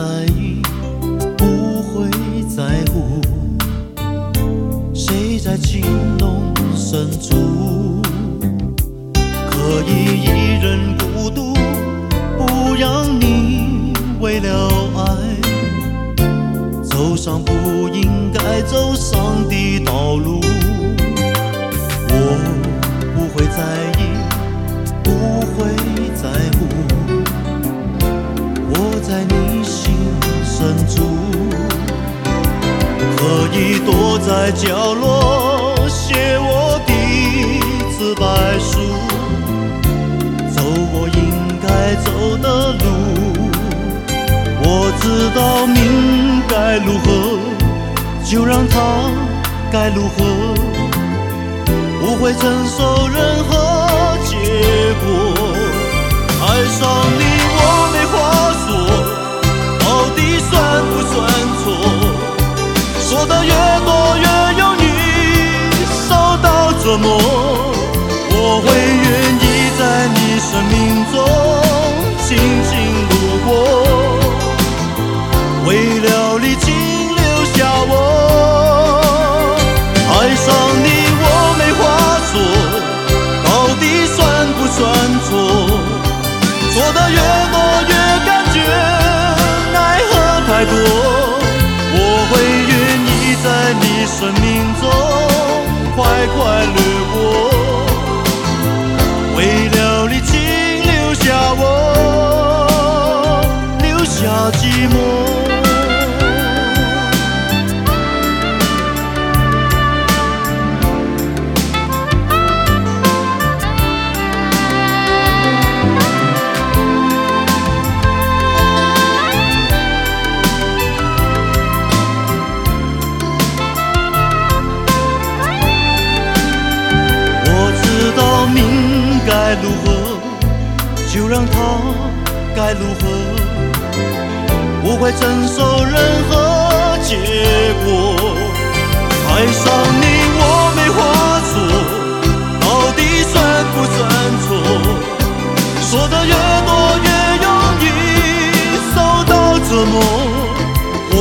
在意，不会在乎，谁在情浓深处，可以一人孤独，不让你为了爱走上不应该走上的道路。我不会在意，不会可以躲在角落写我的自白书，走我应该走的路。我知道命该如何，就让它该如何。不会承受任何结果。错？说的越多越有你受到折磨，我会愿意在你生命中静静路过，为了你请留下我。爱上你我没话说，到底算不算错？错的越多越感觉奈何太多，生命中快快乐让它该如何，不会承受任何结果。爱上你我没话说，到底算不算错？说的越多越容易受到折磨。我